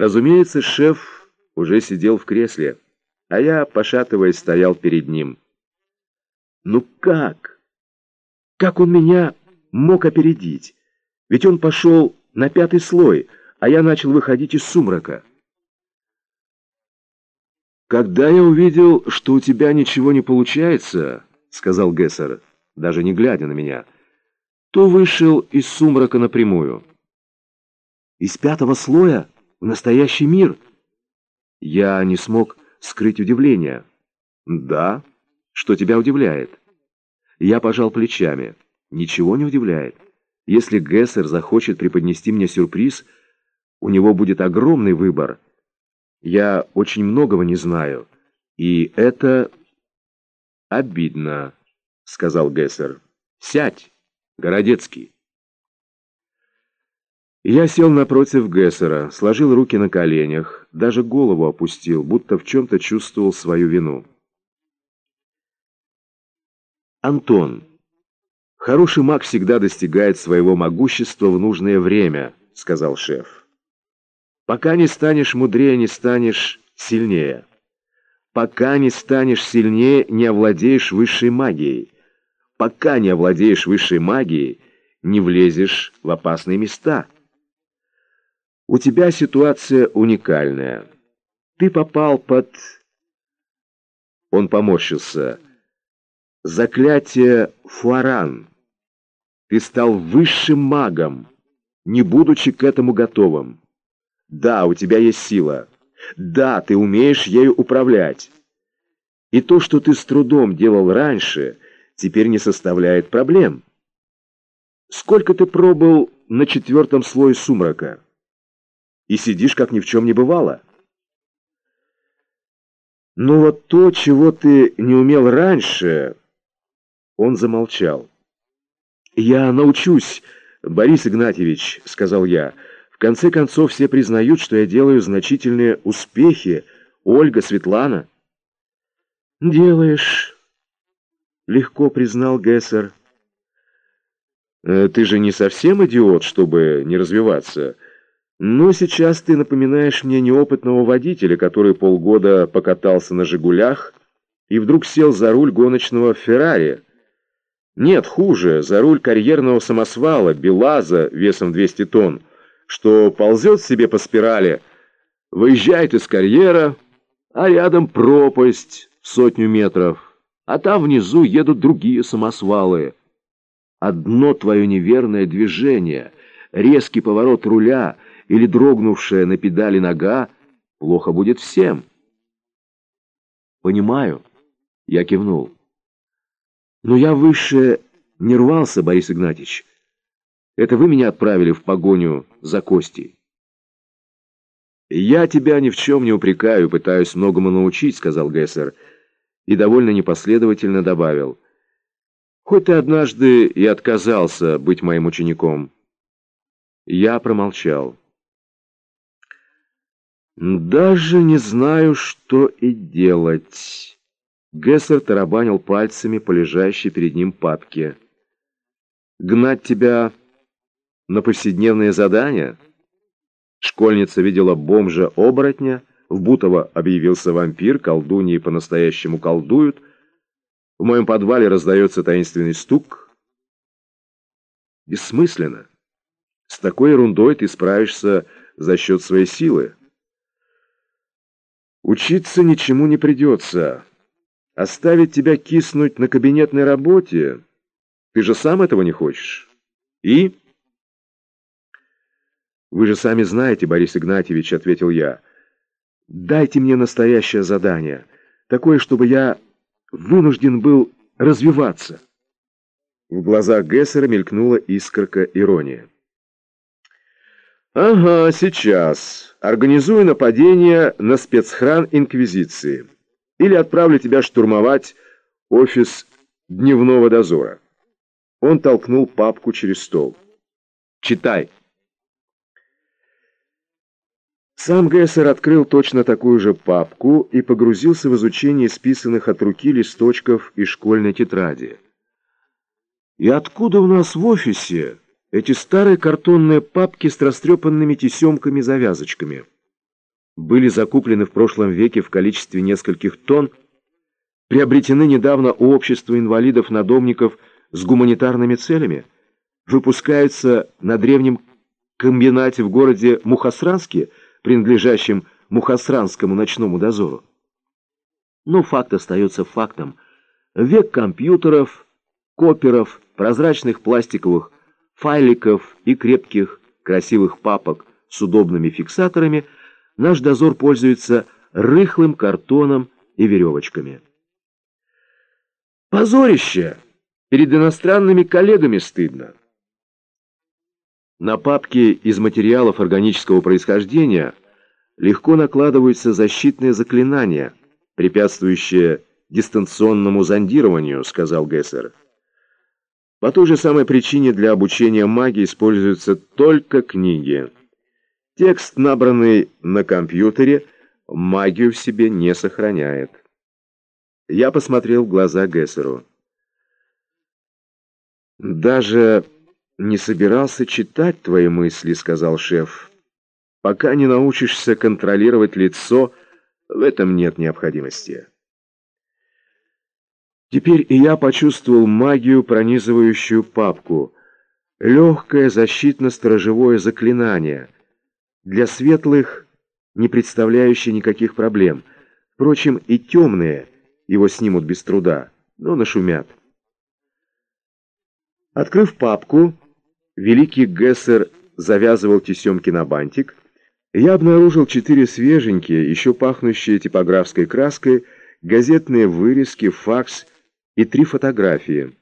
Разумеется, шеф уже сидел в кресле, а я, пошатываясь, стоял перед ним. Ну как? Как он меня мог опередить? Ведь он пошел на пятый слой, а я начал выходить из сумрака. «Когда я увидел, что у тебя ничего не получается», — сказал Гессер, даже не глядя на меня, — то вышел из сумрака напрямую. «Из пятого слоя в настоящий мир?» Я не смог скрыть удивление. «Да? Что тебя удивляет?» Я пожал плечами. «Ничего не удивляет. Если Гессер захочет преподнести мне сюрприз, у него будет огромный выбор — я очень многого не знаю, и это обидно, сказал Гессер. Сядь, Городецкий. Я сел напротив Гессера, сложил руки на коленях, даже голову опустил, будто в чем-то чувствовал свою вину. Антон. Хороший маг всегда достигает своего могущества в нужное время, сказал шеф. Пока не станешь мудрее, не станешь сильнее. Пока не станешь сильнее, не овладеешь высшей магией. Пока не овладеешь высшей магией, не влезешь в опасные места. У тебя ситуация уникальная. Ты попал под... Он поморщился. Заклятие Фуаран. Ты стал высшим магом, не будучи к этому готовым. Да, у тебя есть сила. Да, ты умеешь ею управлять. И то, что ты с трудом делал раньше, теперь не составляет проблем. Сколько ты пробыл на четвертом слое сумрака? И сидишь, как ни в чем не бывало. Ну вот то, чего ты не умел раньше... Он замолчал. «Я научусь, Борис Игнатьевич», — сказал я, — конце концов, все признают, что я делаю значительные успехи. Ольга, Светлана. «Делаешь», — легко признал Гессер. «Э, «Ты же не совсем идиот, чтобы не развиваться. Но сейчас ты напоминаешь мне неопытного водителя, который полгода покатался на «Жигулях» и вдруг сел за руль гоночного «Феррари». Нет, хуже, за руль карьерного самосвала, «Белаза» весом 200 тонн что ползет себе по спирали, выезжает из карьера, а рядом пропасть в сотню метров, а там внизу едут другие самосвалы. Одно твое неверное движение, резкий поворот руля или дрогнувшая на педали нога, плохо будет всем. Понимаю, я кивнул. Но я выше не рвался, Борис Игнатьевич. Это вы меня отправили в погоню за Костей?» «Я тебя ни в чем не упрекаю, пытаюсь многому научить», — сказал Гессер, и довольно непоследовательно добавил. «Хоть ты однажды и отказался быть моим учеником». Я промолчал. «Даже не знаю, что и делать». Гессер тарабанил пальцами по лежащей перед ним папке. «Гнать тебя на повседневные задания. Школьница видела бомжа-оборотня, в Бутово объявился вампир, колдуньи по-настоящему колдуют. В моем подвале раздается таинственный стук. Бессмысленно. С такой ерундой ты справишься за счет своей силы. Учиться ничему не придется. Оставить тебя киснуть на кабинетной работе? Ты же сам этого не хочешь. И... «Вы же сами знаете, Борис Игнатьевич», — ответил я. «Дайте мне настоящее задание, такое, чтобы я вынужден был развиваться». В глазах Гессера мелькнула искорка иронии. «Ага, сейчас. Организую нападение на спецхран Инквизиции. Или отправлю тебя штурмовать офис дневного дозора». Он толкнул папку через стол. «Читай». Сам Гессер открыл точно такую же папку и погрузился в изучение списанных от руки листочков из школьной тетради. «И откуда у нас в офисе эти старые картонные папки с растрепанными тесемками-завязочками?» были закуплены в прошлом веке в количестве нескольких тонн, приобретены недавно у общества инвалидов-надомников с гуманитарными целями, выпускаются на древнем комбинате в городе Мухасранске, принадлежащем Мухасранскому ночному дозору. Но факт остается фактом. Век компьютеров, коперов, прозрачных пластиковых файликов и крепких, красивых папок с удобными фиксаторами наш дозор пользуется рыхлым картоном и веревочками. Позорище! Перед иностранными коллегами стыдно. На папки из материалов органического происхождения легко накладываются защитные заклинания, препятствующие дистанционному зондированию, сказал Гессер. По той же самой причине для обучения магии используются только книги. Текст, набранный на компьютере, магию в себе не сохраняет. Я посмотрел в глаза Гессеру. «Даже не собирался читать твои мысли», — сказал шеф. «Пока не научишься контролировать лицо, в этом нет необходимости». Теперь и я почувствовал магию, пронизывающую папку. Легкое защитно-сторожевое заклинание. Для светлых, не представляющее никаких проблем. Впрочем, и темные его снимут без труда, но нашумят. Открыв папку, великий Гессер завязывал тесемки на бантик. Я обнаружил четыре свеженькие, еще пахнущие типографской краской, газетные вырезки, факс и три фотографии.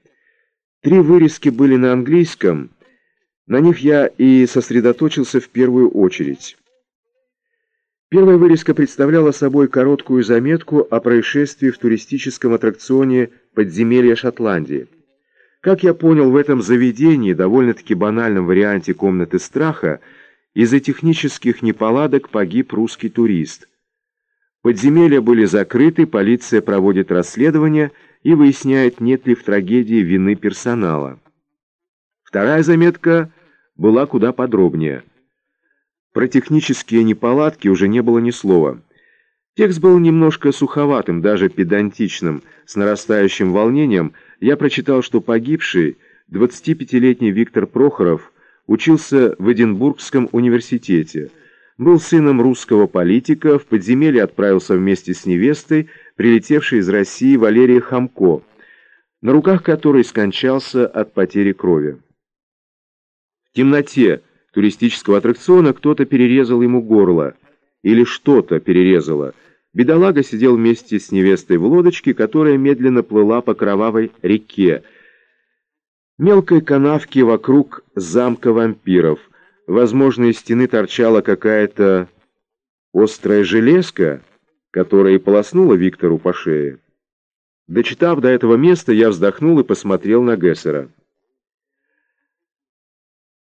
Три вырезки были на английском, на них я и сосредоточился в первую очередь. Первая вырезка представляла собой короткую заметку о происшествии в туристическом аттракционе «Подземелье Шотландии». Как я понял, в этом заведении, довольно-таки банальном варианте комнаты страха, из-за технических неполадок погиб русский турист. Подземелья были закрыты, полиция проводит расследование – и выясняет, нет ли в трагедии вины персонала. Вторая заметка была куда подробнее. Про технические неполадки уже не было ни слова. Текст был немножко суховатым, даже педантичным. С нарастающим волнением я прочитал, что погибший, 25-летний Виктор Прохоров, учился в Эдинбургском университете, был сыном русского политика, в подземелье отправился вместе с невестой, прилетевшей из России Валерия Хамко, на руках которой скончался от потери крови. В темноте туристического аттракциона кто-то перерезал ему горло, или что-то перерезало. Бедолага сидел вместе с невестой в лодочке, которая медленно плыла по кровавой реке, мелкой канавке вокруг замка вампиров — Возможно, из стены торчала какая-то острая железка, которая и полоснула Виктору по шее. Дочитав до этого места, я вздохнул и посмотрел на Гессера.